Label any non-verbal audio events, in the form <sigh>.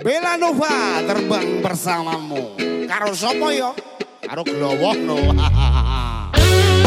Bela Nova terbang bersamamu. Karo sapa yo? Karo Glowok no. <laughs>